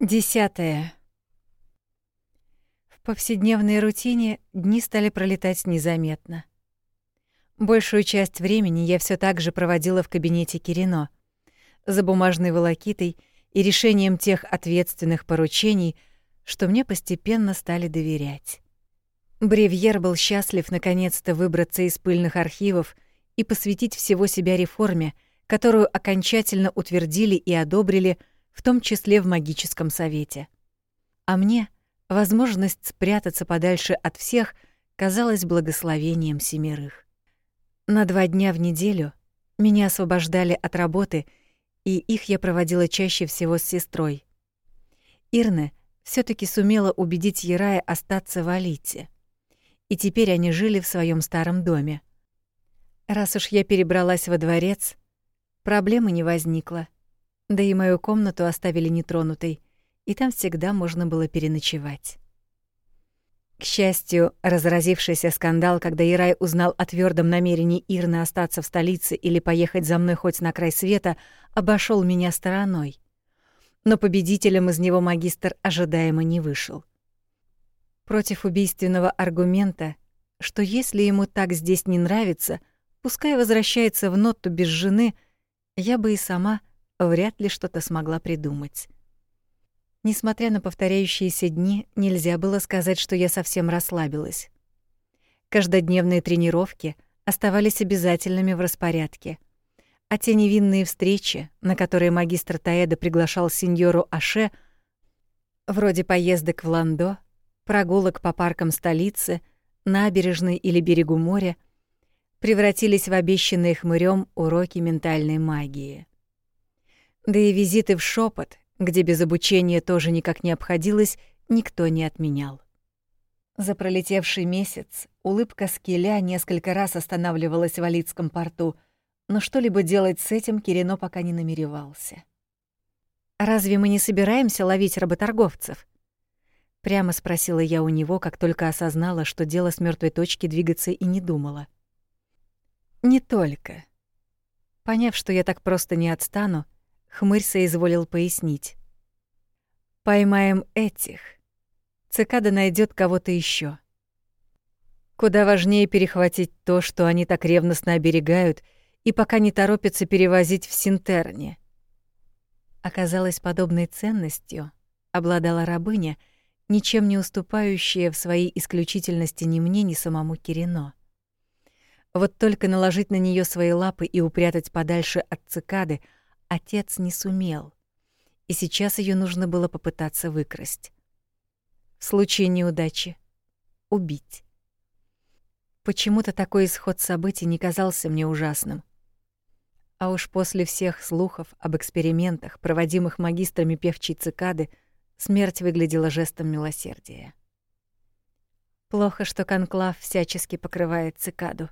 Десятое. В повседневной рутине дни стали пролетать незаметно. Большую часть времени я все так же проводила в кабинете Кирино, за бумажной волокитой и решением тех ответственных поручений, что мне постепенно стали доверять. Бревьер был счастлив наконец-то выбраться из пыльных архивов и посвятить всего себя реформе, которую окончательно утвердили и одобрили — в том числе в магическом совете. А мне возможность спрятаться подальше от всех казалась благословением семерых. На два дня в неделю меня освобождали от работы, и их я проводила чаще всего с сестрой. Ирне все таки сумела убедить Ярая остаться в Алите. И теперь они жили в своем старом доме. Раз уж я перебралась во дворец, проблемы не возникло. Да и мою комнату оставили нетронутой, и там всегда можно было переночевать. К счастью, разразившийся скандал, когда Ирай узнал о твердом намерении Ирны остаться в столице или поехать за мной хоть на край света, обошел меня стороной. Но победителем из него магистр ожидаемо не вышел. Против убийственного аргумента, что если ему так здесь не нравится, пускай возвращается в Нотту без жены, я бы и сама вряд ли что-то смогла придумать. Несмотря на повторяющиеся дни, нельзя было сказать, что я совсем расслабилась. Каждодневные тренировки оставались обязательными в распорядке, а те невинные встречи, на которые магистр Таэда приглашал сеньору Аше, вроде поездок в Ландо, прогулок по паркам столицы, набережной или берегу моря, превратились в обещанные хмырём уроки ментальной магии. Да и визиты в шепот, где без обучения тоже никак не обходилось, никто не отменял. За пролетевший месяц улыбка Скеля несколько раз останавливалась в Алитском порту, но что-либо делать с этим Кирино пока не намеревался. «Разве мы не собираемся ловить работорговцев?» Прямо спросила я у него, как только осознала, что дело с мертвой точки двигаться и не думала. «Не только». Поняв, что я так просто не отстану, Хмырь соизволил пояснить. «Поймаем этих. Цикада найдет кого-то еще. Куда важнее перехватить то, что они так ревностно оберегают и пока не торопятся перевозить в Синтерне. Оказалось, подобной ценностью обладала рабыня, ничем не уступающая в своей исключительности ни мне, ни самому Кирино. Вот только наложить на нее свои лапы и упрятать подальше от цикады — отец не сумел, и сейчас ее нужно было попытаться выкрасть. В случае неудачи — убить. Почему-то такой исход событий не казался мне ужасным. А уж после всех слухов об экспериментах, проводимых магистрами певчей цикады, смерть выглядела жестом милосердия. Плохо, что конклав всячески покрывает цикаду.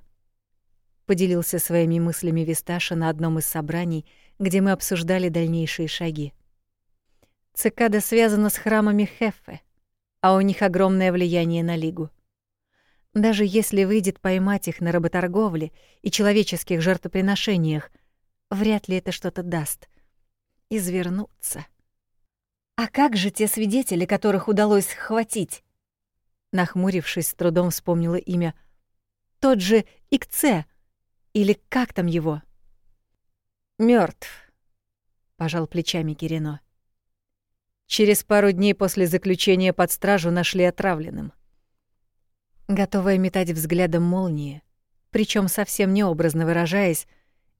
Поделился своими мыслями Висташа на одном из собраний, где мы обсуждали дальнейшие шаги. Цикада связана с храмами Хеффе, а у них огромное влияние на Лигу. Даже если выйдет поймать их на работорговле и человеческих жертвоприношениях, вряд ли это что-то даст. Извернуться. А как же те свидетели, которых удалось схватить? Нахмурившись, с трудом вспомнила имя. Тот же Икце. Или как там его? Мертв, пожал плечами Кирино. Через пару дней после заключения под стражу нашли отравленным. Готовая метать взглядом молнии, причем совсем необразно выражаясь,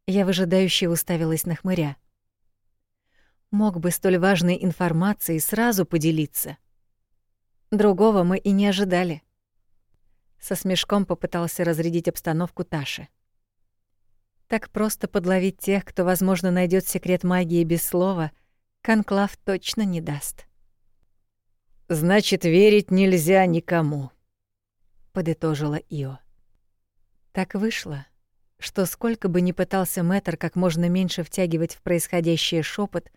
я выжидающе уставилась на хмыря. Мог бы столь важной информацией сразу поделиться. Другого мы и не ожидали. Со смешком попытался разрядить обстановку Таши. Так просто подловить тех, кто, возможно, найдет секрет магии без слова, Конклав точно не даст. «Значит, верить нельзя никому», — подытожила Ио. Так вышло, что сколько бы ни пытался Мэтр как можно меньше втягивать в происходящее шепот,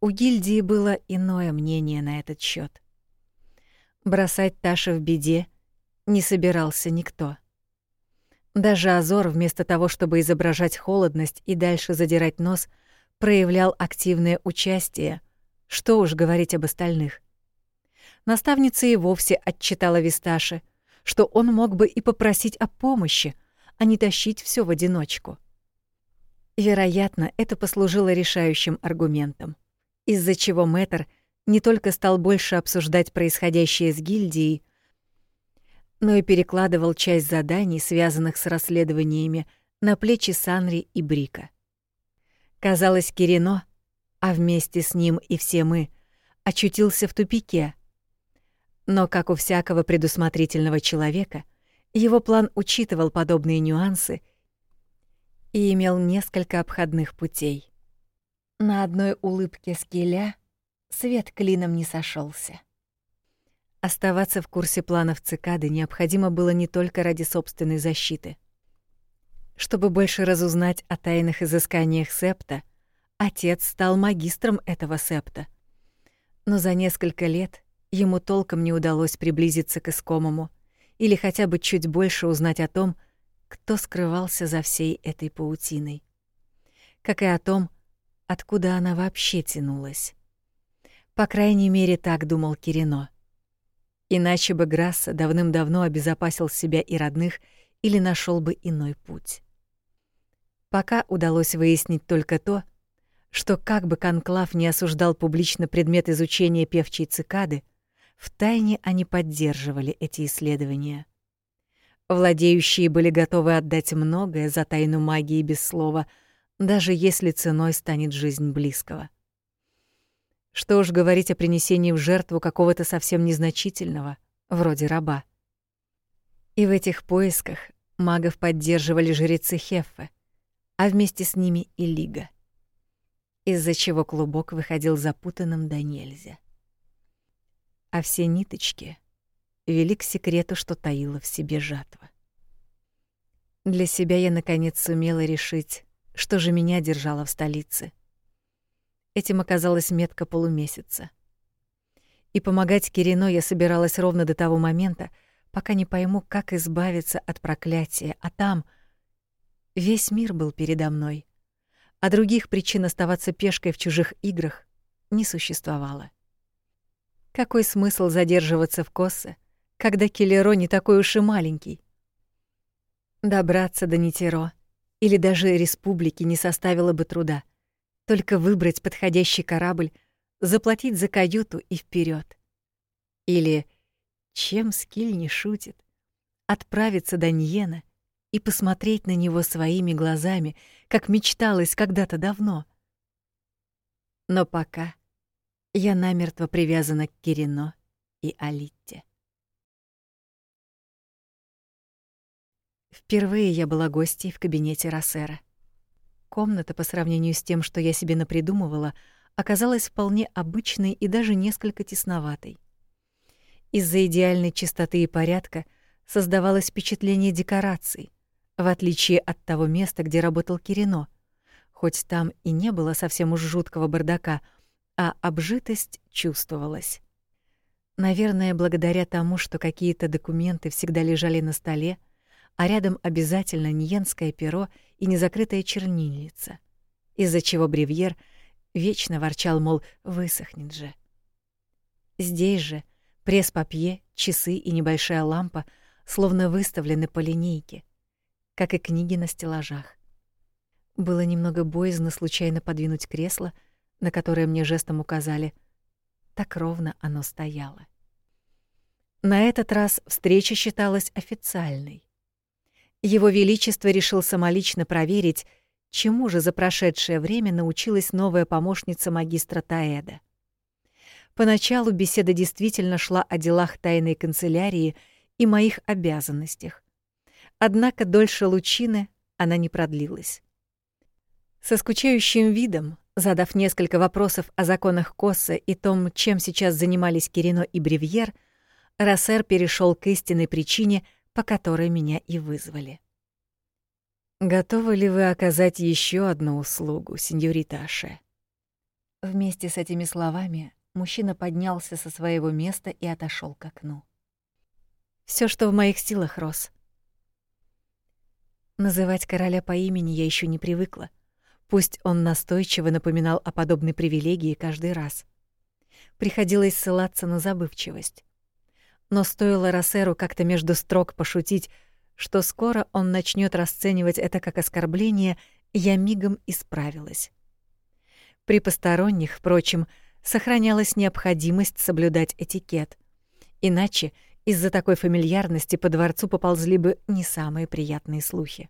у гильдии было иное мнение на этот счет. Бросать Таша в беде не собирался никто. Даже Азор, вместо того, чтобы изображать холодность и дальше задирать нос, проявлял активное участие, Что уж говорить об остальных. Наставница и вовсе отчитала Висташи, что он мог бы и попросить о помощи, а не тащить все в одиночку. Вероятно, это послужило решающим аргументом, из-за чего Мэтр не только стал больше обсуждать происходящее с гильдией, но и перекладывал часть заданий, связанных с расследованиями, на плечи Санри и Брика. Казалось, Кирино, а вместе с ним и все мы, очутился в тупике. Но, как у всякого предусмотрительного человека, его план учитывал подобные нюансы и имел несколько обходных путей. На одной улыбке скеля свет клином не сошелся. Оставаться в курсе планов цикады необходимо было не только ради собственной защиты. Чтобы больше разузнать о тайных изысканиях Септа, отец стал магистром этого Септа. Но за несколько лет ему толком не удалось приблизиться к искомому или хотя бы чуть больше узнать о том, кто скрывался за всей этой паутиной. Как и о том, откуда она вообще тянулась. По крайней мере, так думал Кирино. Иначе бы Грасса давным-давно обезопасил себя и родных или нашел бы иной путь. Пока удалось выяснить только то, что как бы Конклав не осуждал публично предмет изучения певчей цикады, в тайне они поддерживали эти исследования. Владеющие были готовы отдать многое за тайну магии без слова, даже если ценой станет жизнь близкого. Что уж говорить о принесении в жертву какого-то совсем незначительного, вроде раба. И в этих поисках магов поддерживали жрецы Хеффе, а вместе с ними и Лига, из-за чего клубок выходил запутанным до нельзя. А все ниточки вели к секрету, что таила в себе жатва. Для себя я наконец сумела решить, что же меня держало в столице. Этим оказалась метка полумесяца. И помогать Кирино я собиралась ровно до того момента, пока не пойму, как избавиться от проклятия, а там весь мир был передо мной, а других причин оставаться пешкой в чужих играх не существовало. Какой смысл задерживаться в Коссе, когда Келеро не такой уж и маленький? Добраться до Нитеро или даже республики не составило бы труда. Только выбрать подходящий корабль, заплатить за каюту и вперед. Или, чем Скиль не шутит, отправиться до Ньена и посмотреть на него своими глазами, как мечталось когда-то давно. Но пока я намертво привязана к Кирино и Алитте. Впервые я была гостьей в кабинете Рассера. Комната по сравнению с тем, что я себе напридумывала, оказалась вполне обычной и даже несколько тесноватой. Из-за идеальной чистоты и порядка создавалось впечатление декораций, в отличие от того места, где работал Кирино. Хоть там и не было совсем уж жуткого бардака, а обжитость чувствовалась. Наверное, благодаря тому, что какие-то документы всегда лежали на столе, а рядом обязательно ньенское перо и незакрытая чернильница, из-за чего бревьер вечно ворчал, мол, высохнет же. Здесь же пресс-папье, часы и небольшая лампа словно выставлены по линейке, как и книги на стеллажах. Было немного боязно случайно подвинуть кресло, на которое мне жестом указали. Так ровно оно стояло. На этот раз встреча считалась официальной. Его Величество решил самолично проверить, чему же за прошедшее время научилась новая помощница магистра Таэда. Поначалу беседа действительно шла о делах тайной канцелярии и моих обязанностях. Однако дольше лучины она не продлилась. Со скучающим видом, задав несколько вопросов о законах Косса и том, чем сейчас занимались Кирино и Бревьер, Рассер перешел к истинной причине — по которой меня и вызвали. «Готовы ли вы оказать еще одну услугу, сеньорита Аше?» Вместе с этими словами мужчина поднялся со своего места и отошел к окну. Все, что в моих силах, Рос. Называть короля по имени я еще не привыкла. Пусть он настойчиво напоминал о подобной привилегии каждый раз. приходилось ссылаться на забывчивость. Но стоило Рассеру как-то между строк пошутить, что скоро он начнет расценивать это как оскорбление, я мигом исправилась. При посторонних, впрочем, сохранялась необходимость соблюдать этикет. Иначе из-за такой фамильярности по дворцу поползли бы не самые приятные слухи.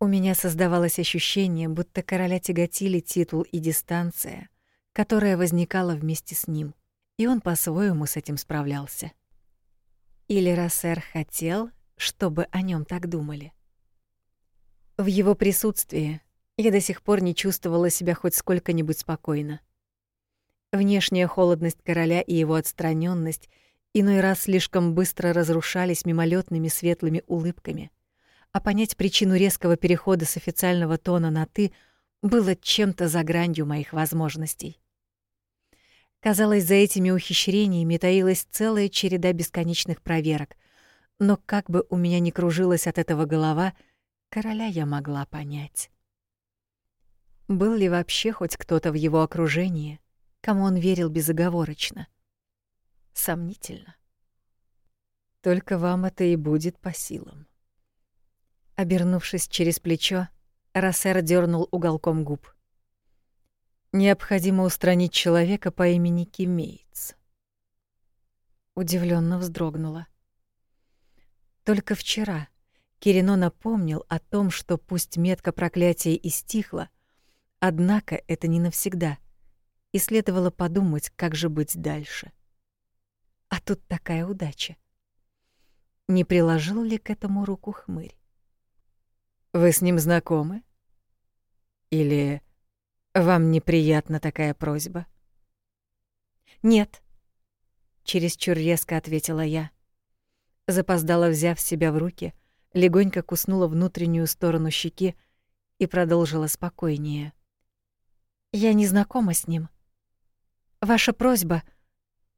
У меня создавалось ощущение, будто короля тяготили титул и дистанция, которая возникала вместе с ним, и он по-своему с этим справлялся. Или Рассер хотел, чтобы о нем так думали. В его присутствии я до сих пор не чувствовала себя хоть сколько-нибудь спокойно. Внешняя холодность короля и его отстраненность иной раз слишком быстро разрушались мимолетными светлыми улыбками, а понять причину резкого перехода с официального тона на «ты» было чем-то за гранью моих возможностей. Казалось, за этими ухищрениями таилась целая череда бесконечных проверок, но как бы у меня ни кружилась от этого голова, короля я могла понять. Был ли вообще хоть кто-то в его окружении, кому он верил безоговорочно? Сомнительно. Только вам это и будет по силам. Обернувшись через плечо, Рассер дернул уголком губ. Необходимо устранить человека по имени Кимейтс. Удивленно вздрогнула. Только вчера Кирино напомнил о том, что пусть метка проклятия и стихла, однако это не навсегда, и следовало подумать, как же быть дальше. А тут такая удача. Не приложил ли к этому руку хмырь? Вы с ним знакомы? Или вам неприятна такая просьба? Нет, чересчур резко ответила я. Запоздала, взяв себя в руки, легонько куснула внутреннюю сторону щеки и продолжила спокойнее. Я не знакома с ним. Ваша просьба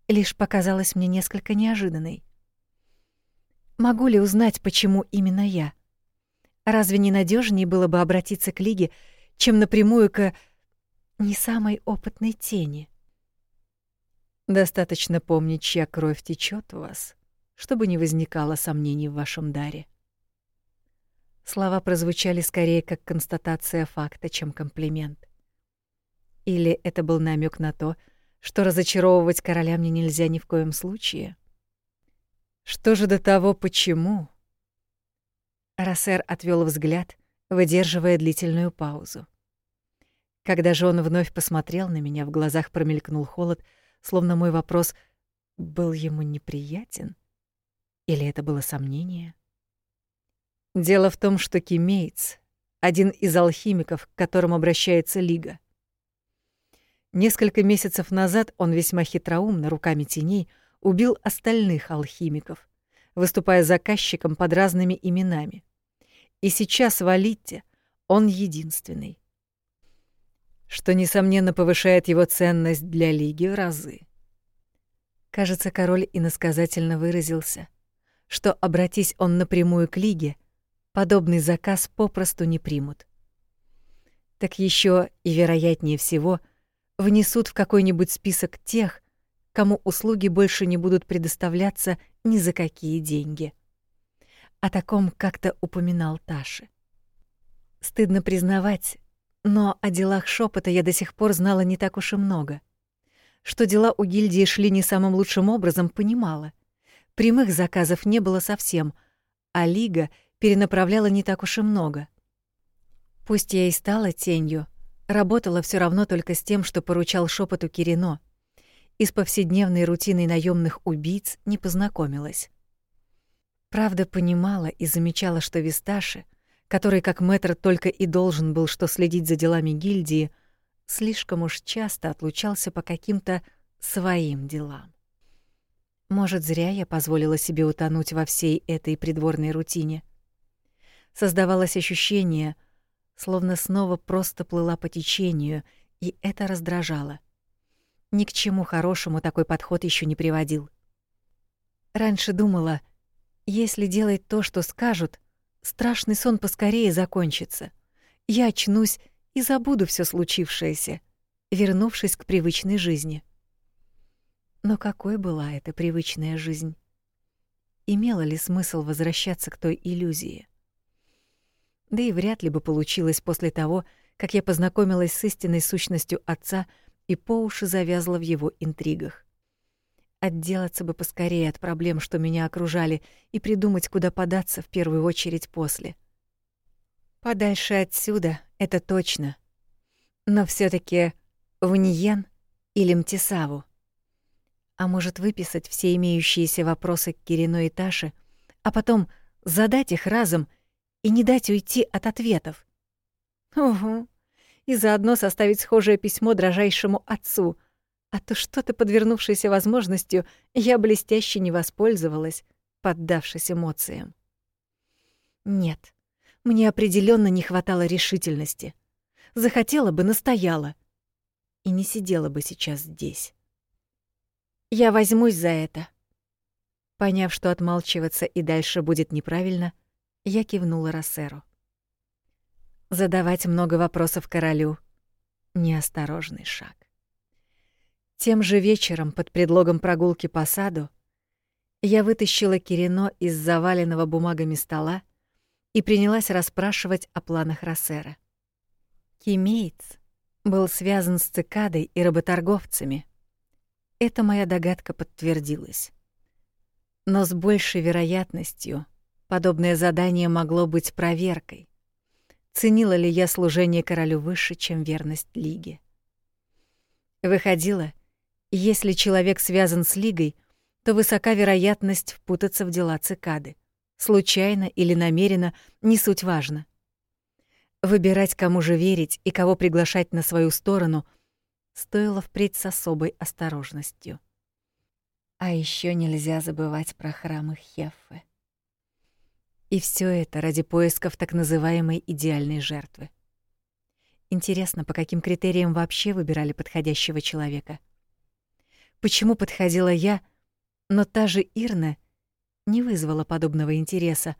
лишь показалась мне несколько неожиданной. Могу ли узнать, почему именно я? Разве не надежнее было бы обратиться к Лиге, чем напрямую к не самой опытной тени? Достаточно помнить, чья кровь течет в вас, чтобы не возникало сомнений в вашем даре. Слова прозвучали скорее как констатация факта, чем комплимент. Или это был намек на то, что разочаровывать короля мне нельзя ни в коем случае? Что же до того, почему? Рассер отвел взгляд, выдерживая длительную паузу. Когда же он вновь посмотрел на меня, в глазах промелькнул холод, словно мой вопрос был ему неприятен. Или это было сомнение? Дело в том, что Кимейтс — один из алхимиков, к которым обращается Лига. Несколько месяцев назад он весьма хитроумно руками теней убил остальных алхимиков, выступая заказчиком под разными именами. И сейчас в Алитте он единственный. Что, несомненно, повышает его ценность для Лиги в разы. Кажется, король иносказательно выразился, что, обратись он напрямую к Лиге, подобный заказ попросту не примут. Так еще и, вероятнее всего, — внесут в какой-нибудь список тех, кому услуги больше не будут предоставляться ни за какие деньги. О таком как-то упоминал Таши. Стыдно признавать, но о делах шепота я до сих пор знала не так уж и много. Что дела у гильдии шли не самым лучшим образом, понимала. Прямых заказов не было совсем, а лига перенаправляла не так уж и много. Пусть я и стала тенью, Работала все равно только с тем, что поручал шепоту Кирино. И с повседневной рутиной наемных убийц не познакомилась. Правда, понимала и замечала, что Висташи, который как мэтр только и должен был что следить за делами гильдии, слишком уж часто отлучался по каким-то своим делам. Может, зря я позволила себе утонуть во всей этой придворной рутине. Создавалось ощущение — словно снова просто плыла по течению, и это раздражало. Ни к чему хорошему такой подход еще не приводил. Раньше думала, если делать то, что скажут, страшный сон поскорее закончится. Я очнусь и забуду все случившееся, вернувшись к привычной жизни. Но какой была эта привычная жизнь? Имело ли смысл возвращаться к той иллюзии? Да и вряд ли бы получилось после того, как я познакомилась с истинной сущностью отца и по уши завязла в его интригах. Отделаться бы поскорее от проблем, что меня окружали, и придумать, куда податься в первую очередь после. Подальше отсюда, это точно. Но все таки в Ниен или Мтисаву. А может, выписать все имеющиеся вопросы к Кирино и Таше, а потом задать их разом и не дать уйти от ответов. Угу. И заодно составить схожее письмо дрожайшему отцу, а то что-то подвернувшейся возможностью я блестяще не воспользовалась, поддавшись эмоциям. Нет, мне определенно не хватало решительности. Захотела бы, настояла. И не сидела бы сейчас здесь. Я возьмусь за это. Поняв, что отмалчиваться и дальше будет неправильно, я кивнула Рассеру. Задавать много вопросов королю — неосторожный шаг. Тем же вечером, под предлогом прогулки по саду, я вытащила Кирино из заваленного бумагами стола и принялась расспрашивать о планах Рассера. Кимеец был связан с цикадой и работорговцами. Эта моя догадка подтвердилась. Но с большей вероятностью — Подобное задание могло быть проверкой. Ценила ли я служение королю выше, чем верность Лиге? Выходило, если человек связан с Лигой, то высока вероятность впутаться в дела цикады. Случайно или намеренно, не суть важно. Выбирать, кому же верить и кого приглашать на свою сторону, стоило впредь с особой осторожностью. А еще нельзя забывать про храмы Хеффе. И все это ради поисков так называемой идеальной жертвы. Интересно, по каким критериям вообще выбирали подходящего человека? Почему подходила я, но та же Ирна не вызвала подобного интереса,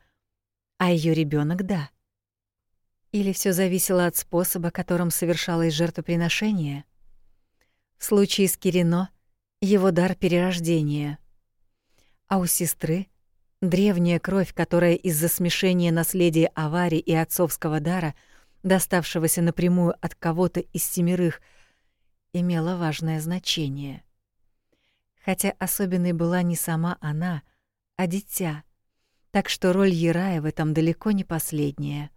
а ее ребенок да? Или все зависело от способа, которым совершалось жертвоприношение? В случае с Кирино — его дар перерождения, а у сестры — Древняя кровь, которая из-за смешения наследия аварии и отцовского дара, доставшегося напрямую от кого-то из семерых, имела важное значение. Хотя особенной была не сама она, а дитя, так что роль Ярая в этом далеко не последняя.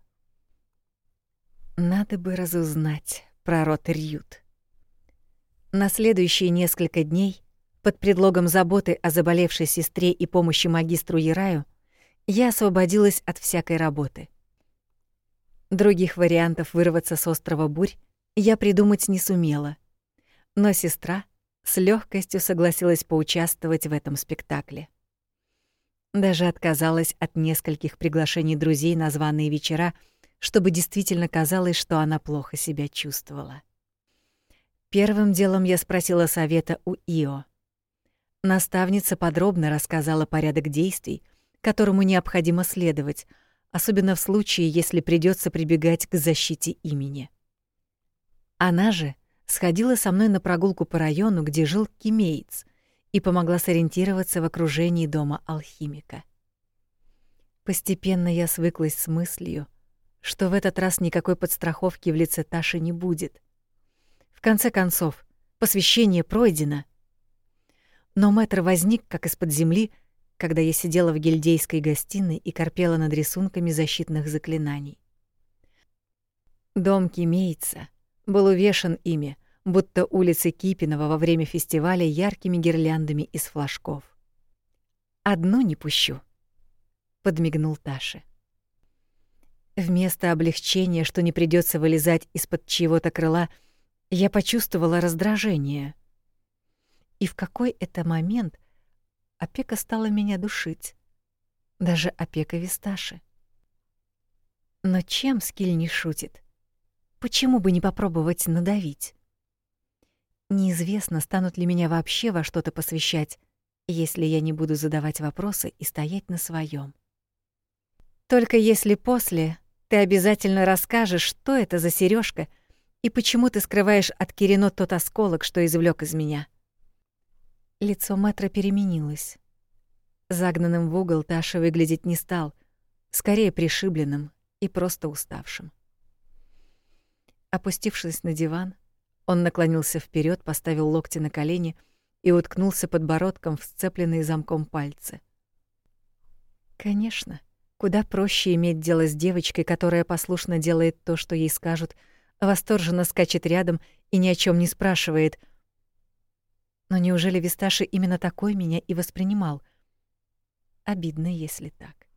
Надо бы разузнать про род Рьют. На следующие несколько дней под предлогом заботы о заболевшей сестре и помощи магистру Яраю я освободилась от всякой работы. Других вариантов вырваться с острова Бурь я придумать не сумела. Но сестра с легкостью согласилась поучаствовать в этом спектакле. Даже отказалась от нескольких приглашений друзей на званые вечера, чтобы действительно казалось, что она плохо себя чувствовала. Первым делом я спросила совета у Ио. Наставница подробно рассказала порядок действий, которому необходимо следовать, особенно в случае, если придется прибегать к защите имени. Она же сходила со мной на прогулку по району, где жил Кимеец, и помогла сориентироваться в окружении дома алхимика. Постепенно я свыклась с мыслью, что в этот раз никакой подстраховки в лице Таши не будет. В конце концов, посвящение пройдено, но мэтр возник как из-под земли, когда я сидела в гильдейской гостиной и корпела над рисунками защитных заклинаний. Дом Кимейца был увешан ими, будто улицы Кипинова во время фестиваля яркими гирляндами из флажков. «Одну не пущу», — подмигнул Таше. Вместо облегчения, что не придется вылезать из-под чьего-то крыла, я почувствовала раздражение. И в какой это момент опека стала меня душить. Даже опека Висташи. Но чем Скиль не шутит? Почему бы не попробовать надавить? Неизвестно, станут ли меня вообще во что-то посвящать, если я не буду задавать вопросы и стоять на своем. Только если после ты обязательно расскажешь, что это за сережка и почему ты скрываешь от Кирино тот осколок, что извлек из меня. Лицо Мэтра переменилось. Загнанным в угол Таша выглядеть не стал, скорее пришибленным и просто уставшим. Опустившись на диван, он наклонился вперед, поставил локти на колени и уткнулся подбородком в сцепленные замком пальцы. Конечно, куда проще иметь дело с девочкой, которая послушно делает то, что ей скажут, восторженно скачет рядом и ни о чем не спрашивает. Но неужели Висташи именно такой меня и воспринимал? Обидно, если так.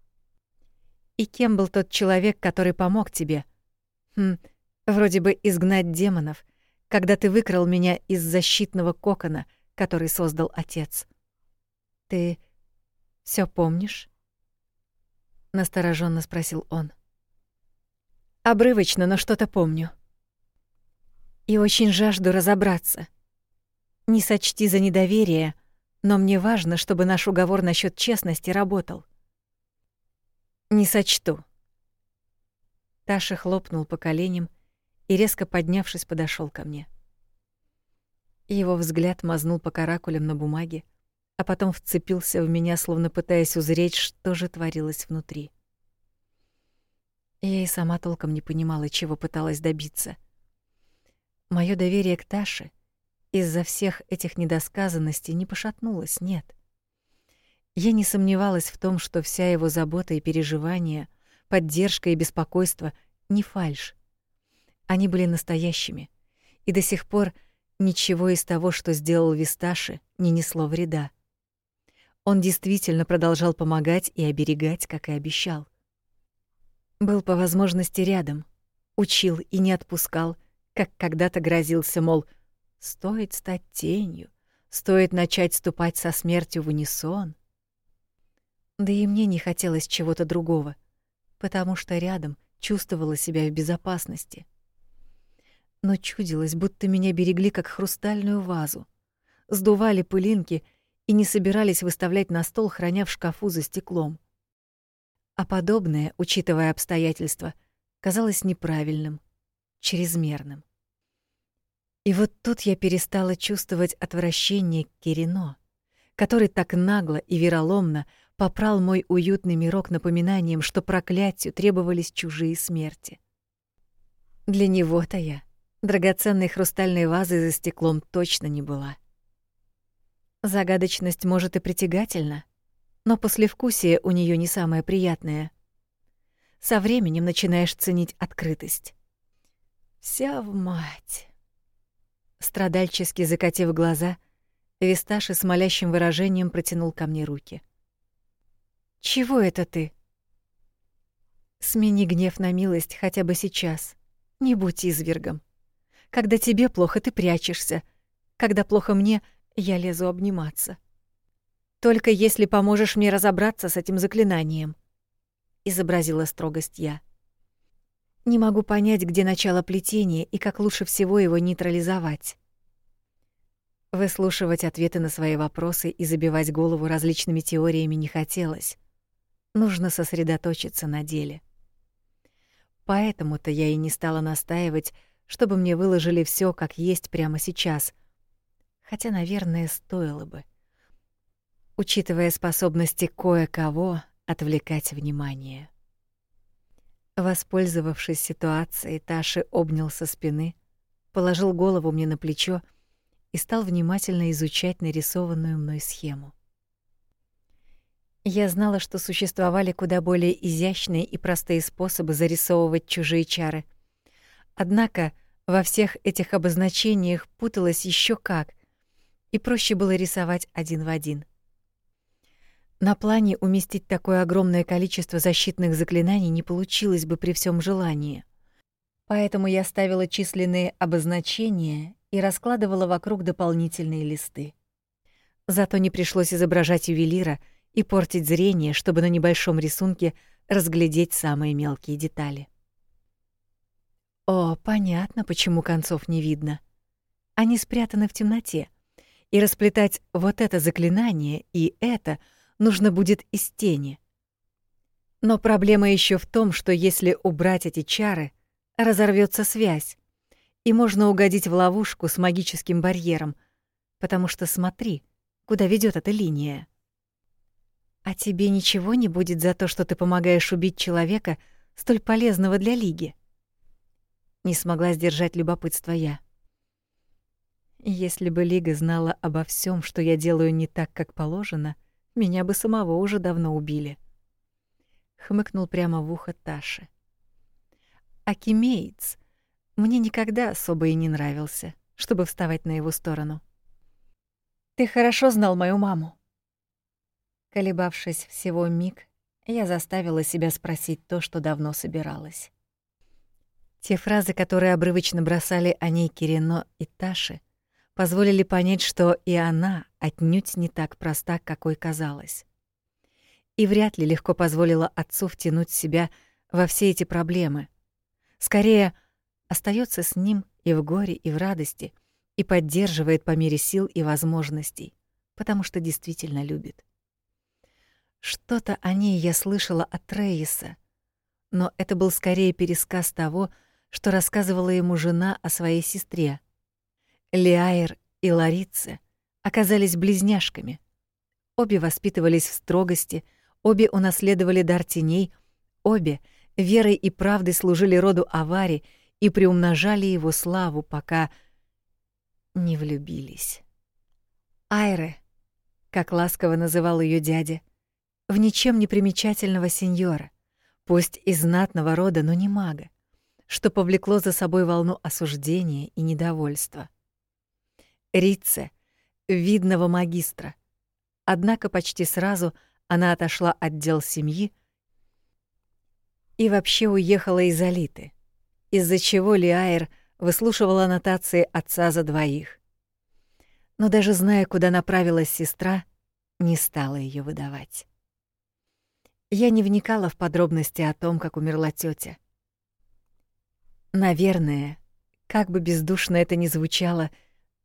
И кем был тот человек, который помог тебе? Хм, вроде бы изгнать демонов, когда ты выкрал меня из защитного кокона, который создал отец. Ты все помнишь? настороженно спросил он. Обрывочно, но что-то помню. И очень жажду разобраться. Не сочти за недоверие, но мне важно, чтобы наш уговор насчет честности работал. Не сочту. Таша хлопнул по коленям и, резко поднявшись, подошел ко мне. Его взгляд мазнул по каракулям на бумаге, а потом вцепился в меня, словно пытаясь узреть, что же творилось внутри. Я и сама толком не понимала, чего пыталась добиться. Моё доверие к Таше из-за всех этих недосказанностей не пошатнулось, нет. Я не сомневалась в том, что вся его забота и переживания, поддержка и беспокойство — не фальшь. Они были настоящими, и до сих пор ничего из того, что сделал Висташи, не несло вреда. Он действительно продолжал помогать и оберегать, как и обещал. Был по возможности рядом, учил и не отпускал, как когда-то грозился, мол, стоит стать тенью, стоит начать ступать со смертью в унисон. Да и мне не хотелось чего-то другого, потому что рядом чувствовала себя в безопасности но чудилось, будто меня берегли как хрустальную вазу, сдували пылинки и не собирались выставлять на стол, храня в шкафу за стеклом. А подобное, учитывая обстоятельства, казалось неправильным, чрезмерным. И вот тут я перестала чувствовать отвращение к Кирино, который так нагло и вероломно попрал мой уютный мирок напоминанием, что проклятию требовались чужие смерти. Для него-то я Драгоценной хрустальной вазы за стеклом точно не была. Загадочность может и притягательна, но послевкусие у нее не самое приятное. Со временем начинаешь ценить открытость. Вся в мать. Страдальчески закатив глаза, Висташи с молящим выражением протянул ко мне руки. «Чего это ты?» «Смени гнев на милость хотя бы сейчас. Не будь извергом», когда тебе плохо, ты прячешься. Когда плохо мне, я лезу обниматься. Только если поможешь мне разобраться с этим заклинанием, изобразила строгость я. Не могу понять, где начало плетения и как лучше всего его нейтрализовать. Выслушивать ответы на свои вопросы и забивать голову различными теориями не хотелось. Нужно сосредоточиться на деле. Поэтому-то я и не стала настаивать, чтобы мне выложили все как есть прямо сейчас. Хотя, наверное, стоило бы. Учитывая способности кое-кого отвлекать внимание. Воспользовавшись ситуацией, Таши обнял со спины, положил голову мне на плечо и стал внимательно изучать нарисованную мной схему. Я знала, что существовали куда более изящные и простые способы зарисовывать чужие чары. Однако во всех этих обозначениях путалось еще как, и проще было рисовать один в один. На плане уместить такое огромное количество защитных заклинаний не получилось бы при всем желании. Поэтому я ставила численные обозначения и раскладывала вокруг дополнительные листы. Зато не пришлось изображать ювелира и портить зрение, чтобы на небольшом рисунке разглядеть самые мелкие детали. О, понятно, почему концов не видно. Они спрятаны в темноте. И расплетать вот это заклинание и это нужно будет из тени. Но проблема еще в том, что если убрать эти чары, разорвется связь, и можно угодить в ловушку с магическим барьером. Потому что смотри, куда ведет эта линия. А тебе ничего не будет за то, что ты помогаешь убить человека, столь полезного для Лиги? Не смогла сдержать любопытство я. Если бы Лига знала обо всем, что я делаю не так, как положено, меня бы самого уже давно убили. Хмыкнул прямо в ухо Таши. Акимеец мне никогда особо и не нравился, чтобы вставать на его сторону. Ты хорошо знал мою маму. Колебавшись всего миг, я заставила себя спросить то, что давно собиралась. Те фразы, которые обрывочно бросали о ней Кирино и Таши, позволили понять, что и она отнюдь не так проста, какой казалась. И вряд ли легко позволила отцу втянуть себя во все эти проблемы. Скорее, остается с ним и в горе, и в радости, и поддерживает по мере сил и возможностей, потому что действительно любит. Что-то о ней я слышала от Рейса, но это был скорее пересказ того, что рассказывала ему жена о своей сестре. Лиаер и Ларице оказались близняшками. Обе воспитывались в строгости, обе унаследовали дар теней, обе верой и правдой служили роду Авари и приумножали его славу, пока не влюбились. Айре, как ласково называл ее дядя, — в ничем не примечательного сеньора, пусть из знатного рода, но не мага, что повлекло за собой волну осуждения и недовольства. Рице — видного магистра. Однако почти сразу она отошла от дел семьи и вообще уехала из Алиты, из-за чего Лиаэр выслушивал аннотации отца за двоих. Но даже зная, куда направилась сестра, не стала ее выдавать. Я не вникала в подробности о том, как умерла тетя. Наверное, как бы бездушно это ни звучало,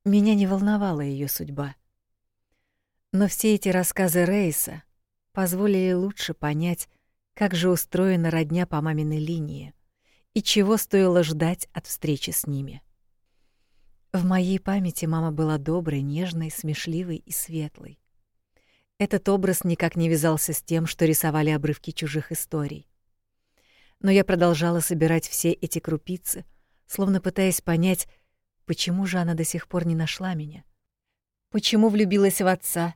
меня не волновала ее судьба. Но все эти рассказы Рейса позволили лучше понять, как же устроена родня по маминой линии и чего стоило ждать от встречи с ними. В моей памяти мама была доброй, нежной, смешливой и светлой. Этот образ никак не вязался с тем, что рисовали обрывки чужих историй. Но я продолжала собирать все эти крупицы, словно пытаясь понять, почему же она до сих пор не нашла меня. Почему влюбилась в отца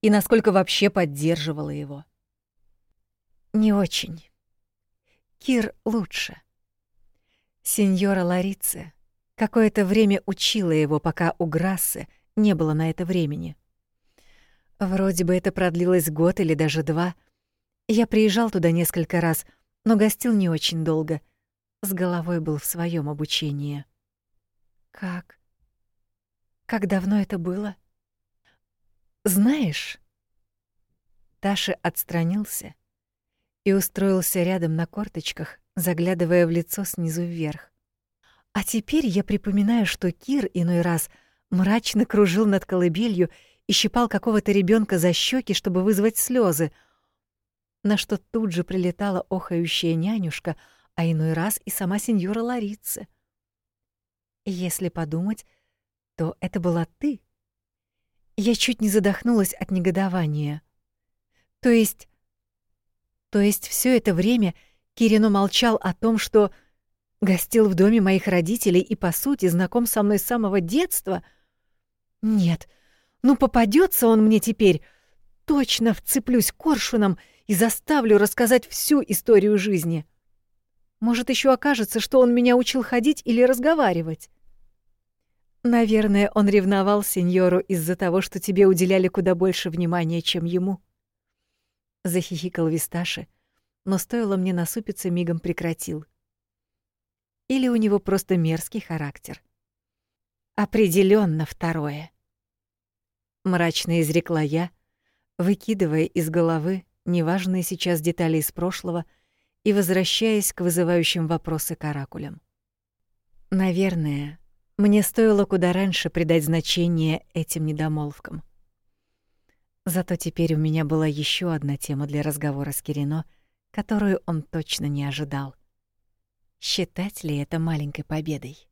и насколько вообще поддерживала его. Не очень. Кир лучше. Сеньора Ларице какое-то время учила его, пока у Грассы не было на это времени. Вроде бы это продлилось год или даже два. Я приезжал туда несколько раз, но гостил не очень долго. С головой был в своем обучении. Как? Как давно это было? Знаешь, Таша отстранился и устроился рядом на корточках, заглядывая в лицо снизу вверх. А теперь я припоминаю, что Кир иной раз мрачно кружил над колыбелью и щипал какого-то ребенка за щеки, чтобы вызвать слезы, на что тут же прилетала охающая нянюшка, а иной раз и сама сеньора Ларица. Если подумать, то это была ты. Я чуть не задохнулась от негодования. То есть... То есть все это время Кирино молчал о том, что гостил в доме моих родителей и, по сути, знаком со мной с самого детства? Нет, — ну попадется он мне теперь, точно вцеплюсь коршуном и заставлю рассказать всю историю жизни. Может, еще окажется, что он меня учил ходить или разговаривать. Наверное, он ревновал сеньору из-за того, что тебе уделяли куда больше внимания, чем ему. Захихикал Висташи, но стоило мне насупиться, мигом прекратил. Или у него просто мерзкий характер. Определенно второе мрачно изрекла я, выкидывая из головы неважные сейчас детали из прошлого и возвращаясь к вызывающим вопросы каракулям. Наверное, мне стоило куда раньше придать значение этим недомолвкам. Зато теперь у меня была еще одна тема для разговора с Кирино, которую он точно не ожидал. Считать ли это маленькой победой?